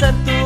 apa